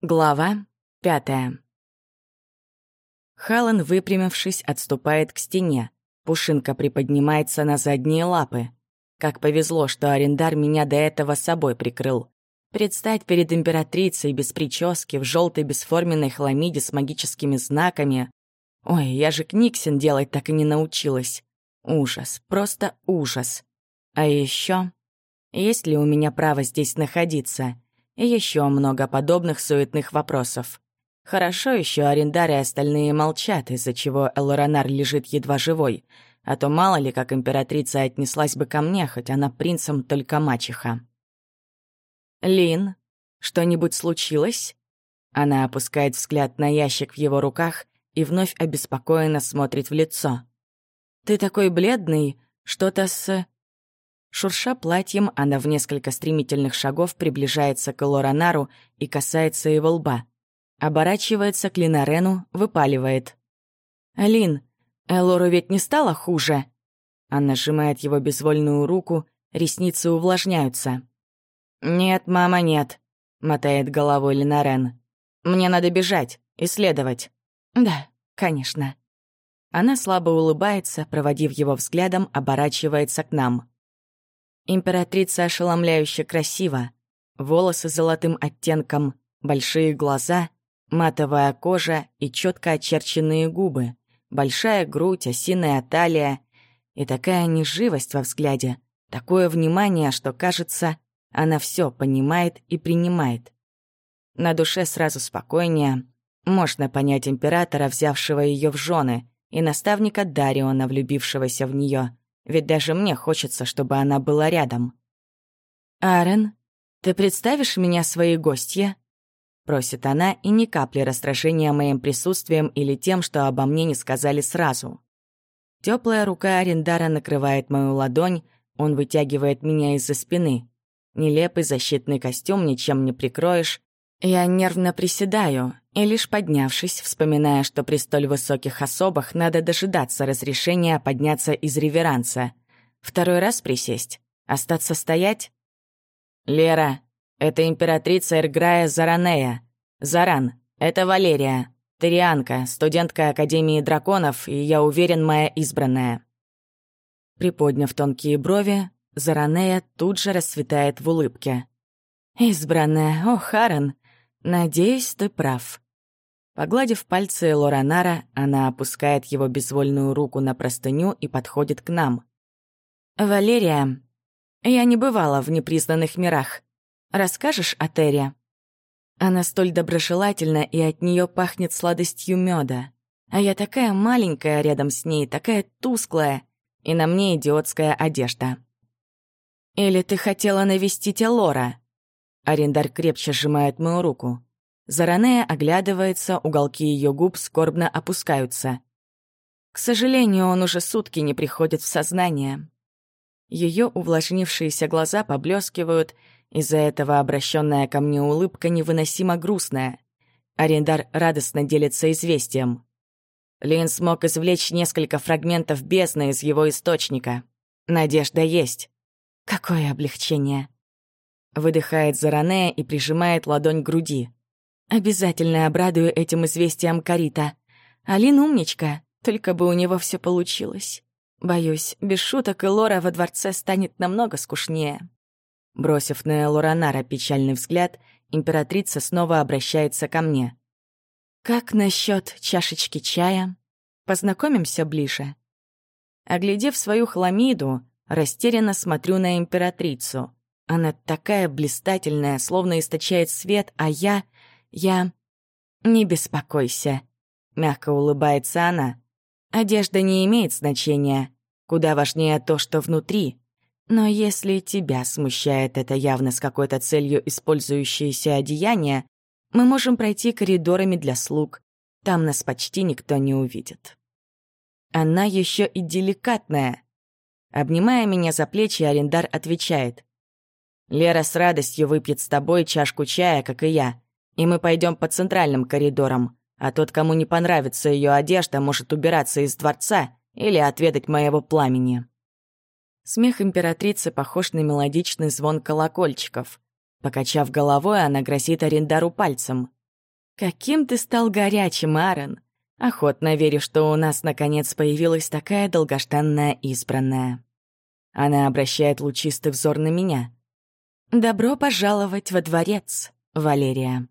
Глава пятая. Халан, выпрямившись, отступает к стене. Пушинка приподнимается на задние лапы. Как повезло, что арендар меня до этого собой прикрыл. Предстать перед императрицей без прически, в желтой бесформенной хламиде с магическими знаками. Ой, я же Книксин делать так и не научилась. Ужас, просто ужас. А еще, есть ли у меня право здесь находиться? И еще много подобных суетных вопросов. Хорошо еще арендары и остальные молчат, из-за чего Элоранар лежит едва живой, а то мало ли, как императрица отнеслась бы ко мне, хоть она принцем только мачеха. «Лин, что-нибудь случилось?» Она опускает взгляд на ящик в его руках и вновь обеспокоенно смотрит в лицо. «Ты такой бледный, что-то с...» Шурша платьем, она в несколько стремительных шагов приближается к Лоранару и касается его лба. Оборачивается к Линарену, выпаливает. «Алин, Элору ведь не стало хуже?» Она сжимает его безвольную руку, ресницы увлажняются. «Нет, мама, нет», — мотает головой Линарен. «Мне надо бежать, исследовать». «Да, конечно». Она слабо улыбается, проводив его взглядом, оборачивается к нам. Императрица ошеломляюще красива. Волосы золотым оттенком, большие глаза, матовая кожа и четко очерченные губы, большая грудь, осиная талия и такая неживость во взгляде, такое внимание, что, кажется, она все понимает и принимает. На душе сразу спокойнее. Можно понять императора, взявшего ее в жены, и наставника Дариона, влюбившегося в нее ведь даже мне хочется, чтобы она была рядом. «Арен, ты представишь меня своей гостье?» Просит она, и ни капли расстрашения моим присутствием или тем, что обо мне не сказали сразу. Теплая рука Арендара накрывает мою ладонь, он вытягивает меня из-за спины. Нелепый защитный костюм ничем не прикроешь. Я нервно приседаю, и лишь поднявшись, вспоминая, что при столь высоких особах надо дожидаться разрешения подняться из реверанса. Второй раз присесть? Остаться стоять? «Лера, это императрица Эрграя Заранея. Заран, это Валерия. Тарианка, студентка Академии драконов, и, я уверен, моя избранная». Приподняв тонкие брови, Заранея тут же расцветает в улыбке. «Избранная, о, Харен, надеюсь, ты прав». Погладив пальцы Лоранара, она опускает его безвольную руку на простыню и подходит к нам. «Валерия, я не бывала в непризнанных мирах. Расскажешь о Терре?» Она столь доброжелательна, и от нее пахнет сладостью меда. А я такая маленькая рядом с ней, такая тусклая, и на мне идиотская одежда. «Или ты хотела навестить Элора?» Арендар крепче сжимает мою руку. Заранея оглядывается, уголки ее губ скорбно опускаются. К сожалению, он уже сутки не приходит в сознание. Ее увлажнившиеся глаза поблескивают, из-за этого обращенная ко мне улыбка невыносимо грустная. Арендар радостно делится известием. Лин смог извлечь несколько фрагментов бездны из его источника. Надежда есть. Какое облегчение. Выдыхает Заранея и прижимает ладонь к груди. Обязательно обрадую этим известием Карита. Алин умничка, только бы у него все получилось. Боюсь, без шуток и Лора во дворце станет намного скучнее. Бросив на Лоранара печальный взгляд, императрица снова обращается ко мне. «Как насчет чашечки чая? Познакомимся ближе?» Оглядев свою хламиду, растерянно смотрю на императрицу. Она такая блистательная, словно источает свет, а я... Я... Не беспокойся. Мягко улыбается она. Одежда не имеет значения. Куда важнее то, что внутри. Но если тебя смущает это явно с какой-то целью использующееся одеяние, мы можем пройти коридорами для слуг. Там нас почти никто не увидит. Она еще и деликатная. Обнимая меня за плечи, Арендар отвечает. «Лера с радостью выпьет с тобой чашку чая, как и я и мы пойдем по центральным коридорам, а тот, кому не понравится ее одежда, может убираться из дворца или отведать моего пламени». Смех императрицы похож на мелодичный звон колокольчиков. Покачав головой, она грозит Арендару пальцем. «Каким ты стал горячим, Аарон! Охотно верю, что у нас наконец появилась такая долгожданная избранная». Она обращает лучистый взор на меня. «Добро пожаловать во дворец, Валерия».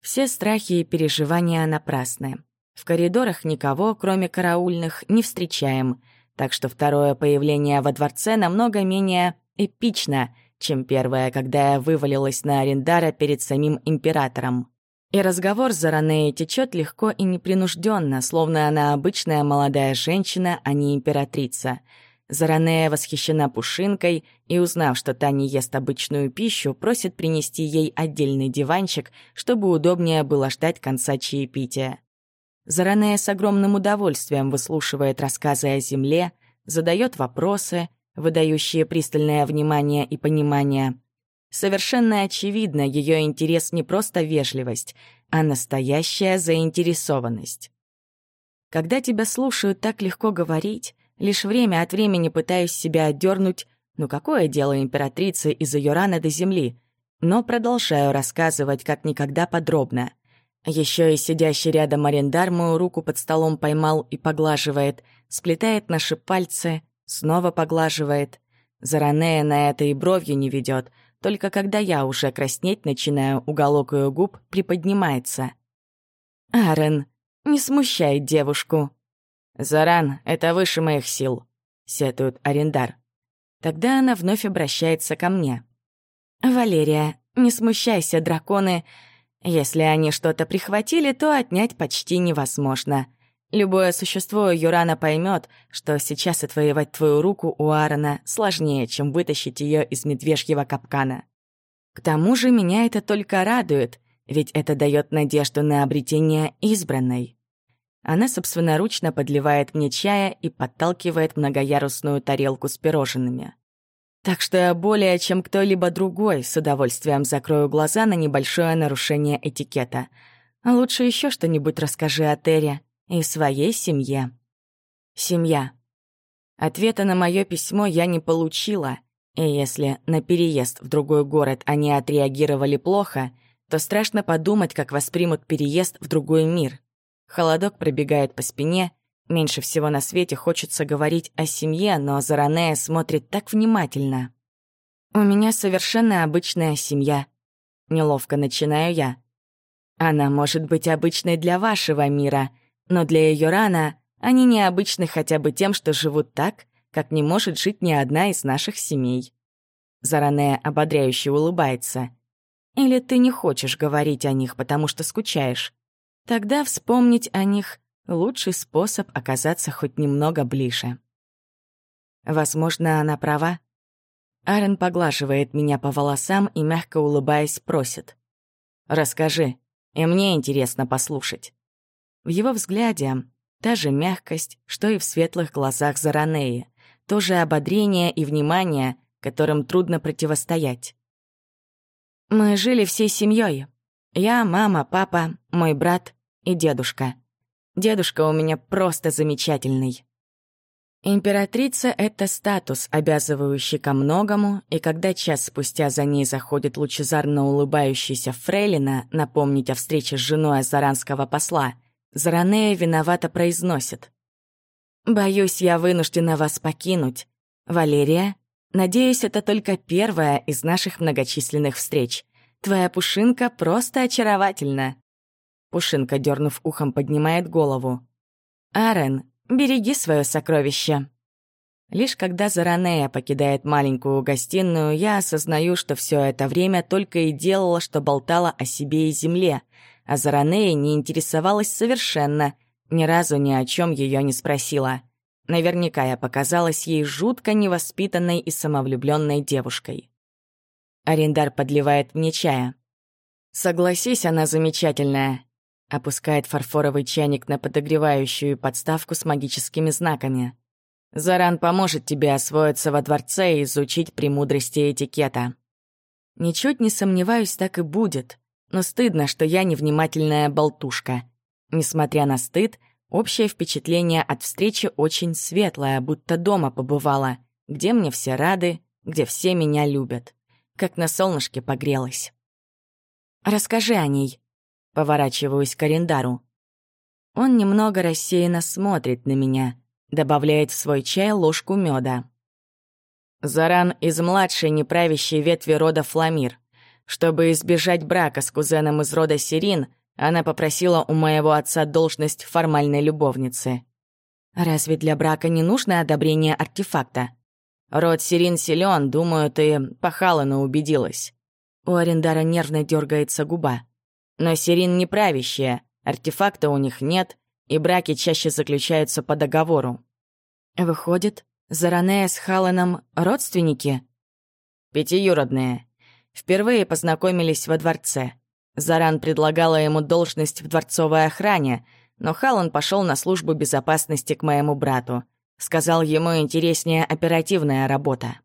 Все страхи и переживания напрасны. В коридорах никого, кроме караульных, не встречаем, так что второе появление во дворце намного менее эпично, чем первое, когда я вывалилась на Арендара перед самим императором. И разговор с Заранеей течет легко и непринужденно, словно она обычная молодая женщина, а не императрица. Заранея восхищена пушинкой и, узнав, что та не ест обычную пищу, просит принести ей отдельный диванчик, чтобы удобнее было ждать конца чаепития. Заранея с огромным удовольствием выслушивает рассказы о Земле, задает вопросы, выдающие пристальное внимание и понимание — Совершенно очевидно, ее интерес не просто вежливость, а настоящая заинтересованность. Когда тебя слушают, так легко говорить, лишь время от времени пытаюсь себя отдернуть, ну какое дело императрицы из ее раны до земли, но продолжаю рассказывать как никогда подробно. Еще и сидящий рядом арендар мою руку под столом поймал и поглаживает, сплетает наши пальцы, снова поглаживает. Заранея на это и бровью не ведет — только когда я уже краснеть начинаю, уголок ее губ приподнимается. «Аарон, не смущай девушку». «Заран, это выше моих сил», — сетует арендар. Тогда она вновь обращается ко мне. «Валерия, не смущайся, драконы. Если они что-то прихватили, то отнять почти невозможно. Любое существо Юрана поймет, что сейчас отвоевать твою руку у Аарона сложнее, чем вытащить ее из медвежьего капкана. К тому же меня это только радует, ведь это дает надежду на обретение избранной. Она собственноручно подливает мне чая и подталкивает многоярусную тарелку с пирожными. Так что я более чем кто-либо другой с удовольствием закрою глаза на небольшое нарушение этикета. А лучше еще что-нибудь расскажи о Терре и своей семье. Семья. Ответа на мое письмо я не получила, и если на переезд в другой город они отреагировали плохо, то страшно подумать, как воспримут переезд в другой мир. Холодок пробегает по спине, меньше всего на свете хочется говорить о семье, но Заранея смотрит так внимательно. «У меня совершенно обычная семья», — неловко начинаю я. «Она может быть обычной для вашего мира», — но для ее рана они необычны хотя бы тем, что живут так, как не может жить ни одна из наших семей. Заранее ободряюще улыбается. Или ты не хочешь говорить о них, потому что скучаешь? Тогда вспомнить о них — лучший способ оказаться хоть немного ближе. Возможно, она права. Арен поглаживает меня по волосам и, мягко улыбаясь, просит. «Расскажи, и мне интересно послушать». В его взгляде та же мягкость, что и в светлых глазах Заранеи, то же ободрение и внимание, которым трудно противостоять. Мы жили всей семьей. Я, мама, папа, мой брат и дедушка. Дедушка у меня просто замечательный. Императрица — это статус, обязывающий ко многому, и когда час спустя за ней заходит лучезарно улыбающийся Фрейлина напомнить о встрече с женой азаранского посла — Заранея виновато произносит. «Боюсь, я вынуждена вас покинуть. Валерия, надеюсь, это только первая из наших многочисленных встреч. Твоя пушинка просто очаровательна». Пушинка, дернув ухом, поднимает голову. «Арен, береги свое сокровище». Лишь когда Заранея покидает маленькую гостиную, я осознаю, что все это время только и делала, что болтала о себе и земле, а Заранея не интересовалась совершенно, ни разу ни о чем ее не спросила. Наверняка я показалась ей жутко невоспитанной и самовлюбленной девушкой. Арендар подливает мне чая. «Согласись, она замечательная», — опускает фарфоровый чайник на подогревающую подставку с магическими знаками. «Заран поможет тебе освоиться во дворце и изучить премудрости этикета». Ничуть не сомневаюсь, так и будет но стыдно, что я невнимательная болтушка. Несмотря на стыд, общее впечатление от встречи очень светлое, будто дома побывала, где мне все рады, где все меня любят. Как на солнышке погрелась. «Расскажи о ней», — Поворачиваюсь к Арендару. Он немного рассеянно смотрит на меня, добавляет в свой чай ложку меда. Заран из младшей неправящей ветви рода Фламир. Чтобы избежать брака с кузеном из рода Сирин, она попросила у моего отца должность формальной любовницы. Разве для брака не нужно одобрение артефакта? Род Сирин силен, думаю, ты пахала, убедилась. У Арендара нервно дергается губа. Но Сирин не правящая, артефакта у них нет, и браки чаще заключаются по договору. Выходит, Заранея с Халленом родственники? Пятиюродные. Впервые познакомились во дворце. Заран предлагала ему должность в дворцовой охране, но Халлан пошел на службу безопасности к моему брату. Сказал, ему интереснее оперативная работа.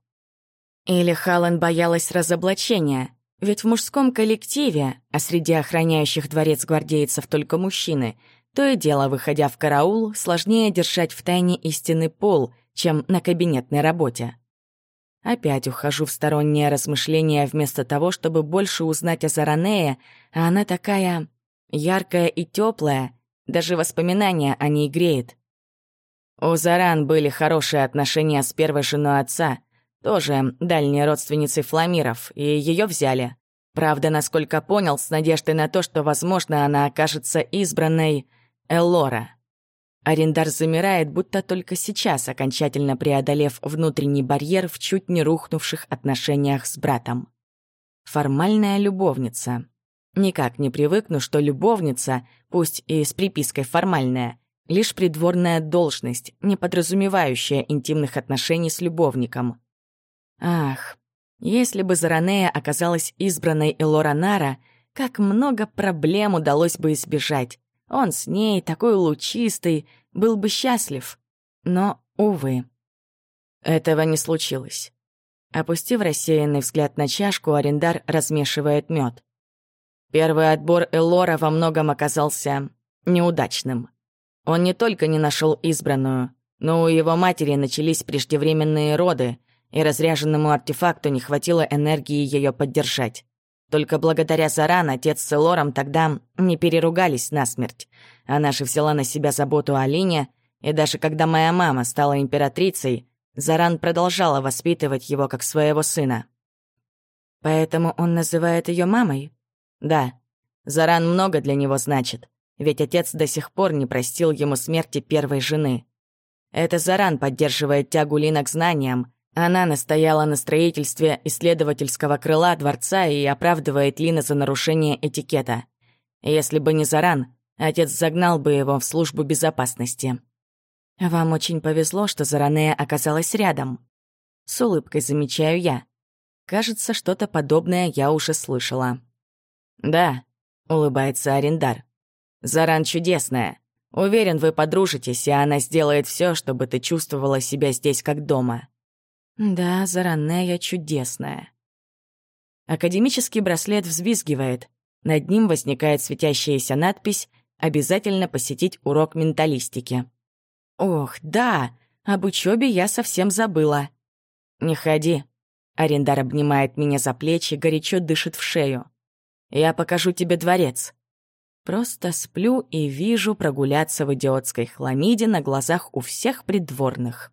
Или Халлан боялась разоблачения, ведь в мужском коллективе, а среди охраняющих дворец гвардейцев только мужчины, то и дело, выходя в караул, сложнее держать в тайне истинный пол — чем на кабинетной работе. Опять ухожу в стороннее размышление вместо того, чтобы больше узнать о Заранее, а она такая яркая и теплая, даже воспоминания о ней греет. У Заран были хорошие отношения с первой женой отца, тоже дальней родственницей Фламиров, и ее взяли. Правда, насколько понял, с надеждой на то, что, возможно, она окажется избранной Эллора. Арендар замирает, будто только сейчас, окончательно преодолев внутренний барьер в чуть не рухнувших отношениях с братом. Формальная любовница. Никак не привыкну, что любовница, пусть и с припиской «формальная», лишь придворная должность, не подразумевающая интимных отношений с любовником. Ах, если бы Заранея оказалась избранной Элоранара, как много проблем удалось бы избежать. Он с ней, такой лучистый, был бы счастлив. Но, увы, этого не случилось. Опустив рассеянный взгляд на чашку, арендар размешивает мед. Первый отбор Элора во многом оказался неудачным. Он не только не нашел избранную, но у его матери начались преждевременные роды, и разряженному артефакту не хватило энергии ее поддержать. Только благодаря Заран отец с Элором тогда не переругались насмерть. Она же взяла на себя заботу о Лине, и даже когда моя мама стала императрицей, Заран продолжала воспитывать его как своего сына. Поэтому он называет ее мамой? Да. Заран много для него значит, ведь отец до сих пор не простил ему смерти первой жены. Это Заран поддерживает тягу Лина к знаниям, она настояла на строительстве исследовательского крыла дворца и оправдывает Лина за нарушение этикета. Если бы не Заран, отец загнал бы его в службу безопасности. «Вам очень повезло, что Заранея оказалась рядом». С улыбкой замечаю я. Кажется, что-то подобное я уже слышала. «Да», — улыбается Арендар. «Заран чудесная. Уверен, вы подружитесь, и она сделает все, чтобы ты чувствовала себя здесь как дома». Да, Заранея чудесная. Академический браслет взвизгивает. Над ним возникает светящаяся надпись «Обязательно посетить урок менталистики». Ох, да, об учебе я совсем забыла. Не ходи. Арендар обнимает меня за плечи, горячо дышит в шею. Я покажу тебе дворец. Просто сплю и вижу прогуляться в идиотской хламиде на глазах у всех придворных.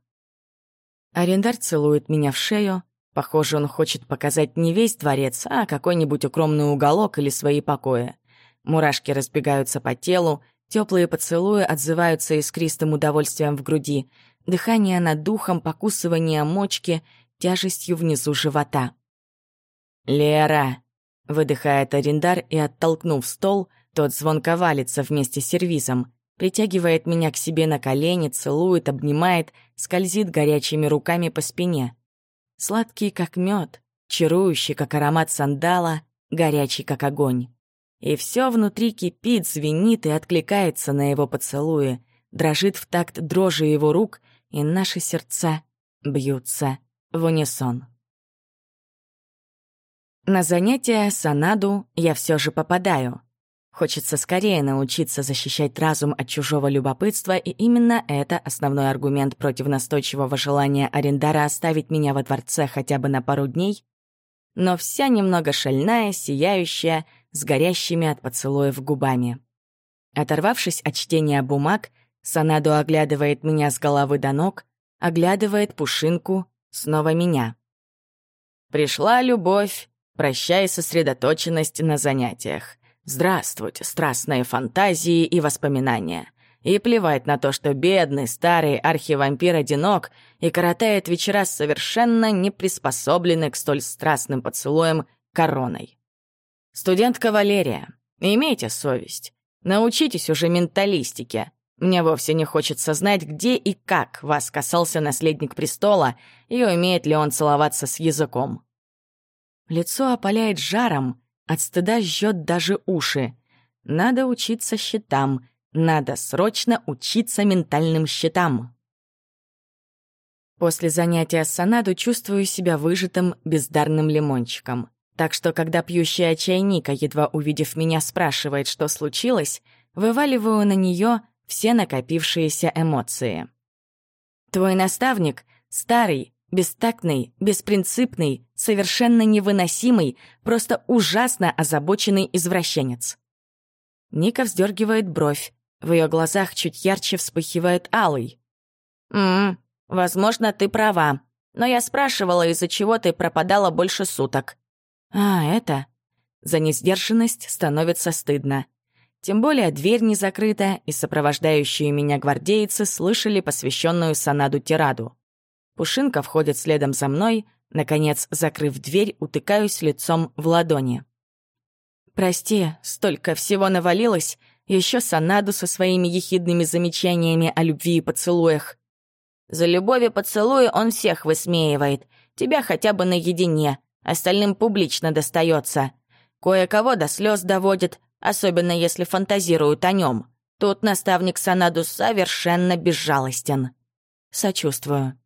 Арендар целует меня в шею. Похоже, он хочет показать не весь дворец, а какой-нибудь укромный уголок или свои покои. Мурашки разбегаются по телу, теплые поцелуи отзываются искристым удовольствием в груди, дыхание над духом, покусывание мочки, тяжестью внизу живота. «Лера!» — выдыхает Арендар и, оттолкнув стол, тот звонко валится вместе с сервизом притягивает меня к себе на колени, целует, обнимает, скользит горячими руками по спине. Сладкий, как мед, чарующий, как аромат сандала, горячий, как огонь. И все внутри кипит, звенит и откликается на его поцелуи, дрожит в такт дрожи его рук, и наши сердца бьются в унисон. На занятия санаду я все же попадаю — Хочется скорее научиться защищать разум от чужого любопытства, и именно это основной аргумент против настойчивого желания Арендара оставить меня во дворце хотя бы на пару дней. Но вся немного шальная, сияющая, с горящими от поцелуев губами. Оторвавшись от чтения бумаг, Санаду оглядывает меня с головы до ног, оглядывает Пушинку, снова меня. «Пришла любовь, прощай сосредоточенность на занятиях. Здравствуйте, страстные фантазии и воспоминания. И плевать на то, что бедный старый архивампир одинок и коротает вечера совершенно не приспособленный к столь страстным поцелуям короной. Студентка Валерия, имейте совесть. Научитесь уже менталистике. Мне вовсе не хочется знать, где и как вас касался наследник престола и умеет ли он целоваться с языком. Лицо опаляет жаром, от стыда жжет даже уши. Надо учиться счетам, надо срочно учиться ментальным щитам. После занятия с Санаду чувствую себя выжатым, бездарным лимончиком. Так что, когда пьющая чайника, едва увидев меня, спрашивает, что случилось, вываливаю на нее все накопившиеся эмоции. Твой наставник — старый, бестактный, беспринципный, совершенно невыносимый, просто ужасно озабоченный извращенец. Ника вздергивает бровь, в ее глазах чуть ярче вспыхивает алый. «Ммм, возможно, ты права. Но я спрашивала, из-за чего ты пропадала больше суток». «А, это...» За несдержанность становится стыдно. Тем более дверь не закрыта, и сопровождающие меня гвардейцы слышали посвященную Санаду тираду. Пушинка входит следом за мной, наконец, закрыв дверь, утыкаюсь лицом в ладони. «Прости, столько всего навалилось, еще Санаду со своими ехидными замечаниями о любви и поцелуях. За любовь и поцелуи он всех высмеивает. Тебя хотя бы наедине, остальным публично достается. Кое-кого до слез доводит, особенно если фантазируют о нем. Тут наставник Санаду совершенно безжалостен. Сочувствую.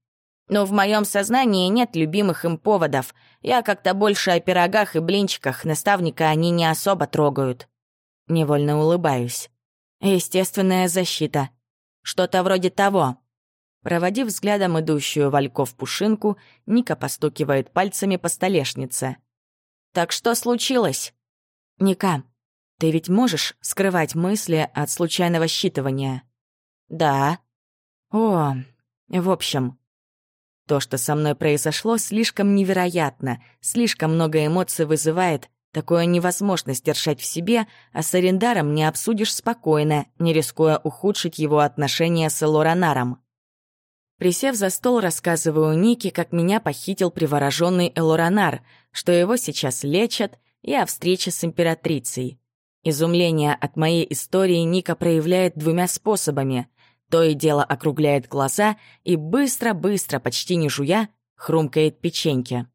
Но в моем сознании нет любимых им поводов. Я как-то больше о пирогах и блинчиках, наставника они не особо трогают. Невольно улыбаюсь. Естественная защита. Что-то вроде того. Проводив взглядом идущую Вальков пушинку, Ника постукивает пальцами по столешнице. «Так что случилось?» «Ника, ты ведь можешь скрывать мысли от случайного считывания?» «Да». «О, в общем...» То, что со мной произошло, слишком невероятно, слишком много эмоций вызывает, Такое невозможно сдержать в себе, а с арендаром не обсудишь спокойно, не рискуя ухудшить его отношения с Элоранаром. Присев за стол, рассказываю Нике, как меня похитил привороженный Элоранар, что его сейчас лечат, и о встрече с императрицей. Изумление от моей истории Ника проявляет двумя способами. То и дело округляет глаза и быстро-быстро, почти не жуя, хрумкает печеньки.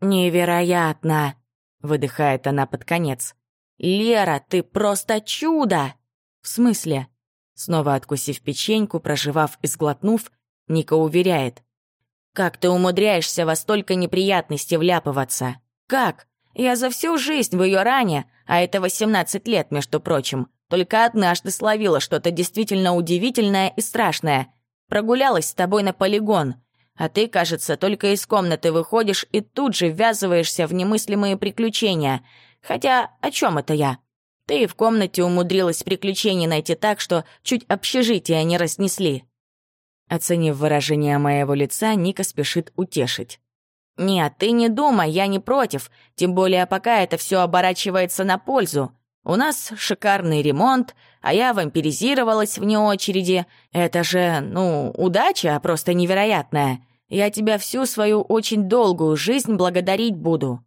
«Невероятно!» — выдыхает она под конец. «Лера, ты просто чудо!» «В смысле?» Снова откусив печеньку, проживав и сглотнув, Ника уверяет. «Как ты умудряешься во столько неприятностей вляпываться? Как? Я за всю жизнь в ее ране, а это 18 лет, между прочим, только однажды словила что-то действительно удивительное и страшное. Прогулялась с тобой на полигон. А ты, кажется, только из комнаты выходишь и тут же ввязываешься в немыслимые приключения. Хотя о чем это я? Ты и в комнате умудрилась приключений найти так, что чуть общежитие не разнесли». Оценив выражение моего лица, Ника спешит утешить. «Нет, ты не думай, я не против, тем более пока это все оборачивается на пользу. У нас шикарный ремонт, а я вампиризировалась вне очереди. Это же, ну, удача просто невероятная. Я тебя всю свою очень долгую жизнь благодарить буду».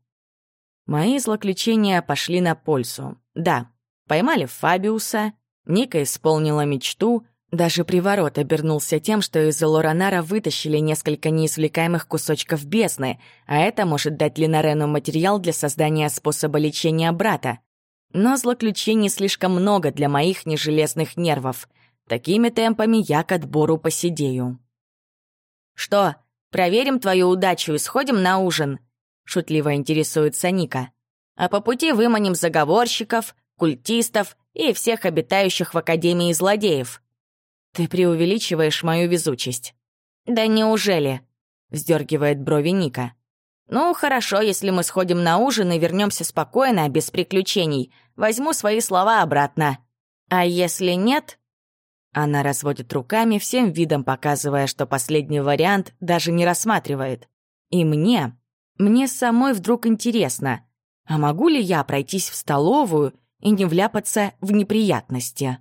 Мои злоключения пошли на пользу. Да, поймали Фабиуса, Ника исполнила мечту, даже приворот обернулся тем, что из Лоранара вытащили несколько неизвлекаемых кусочков бездны, а это может дать Линарену материал для создания способа лечения брата. Но злоключений слишком много для моих нежелезных нервов. Такими темпами я к отбору посидею. «Что, проверим твою удачу и сходим на ужин?» — шутливо интересуется Ника. «А по пути выманим заговорщиков, культистов и всех обитающих в Академии злодеев». «Ты преувеличиваешь мою везучесть». «Да неужели?» — вздергивает брови Ника. «Ну, хорошо, если мы сходим на ужин и вернемся спокойно, без приключений. Возьму свои слова обратно. А если нет?» Она разводит руками, всем видом показывая, что последний вариант даже не рассматривает. И мне, мне самой вдруг интересно, а могу ли я пройтись в столовую и не вляпаться в неприятности?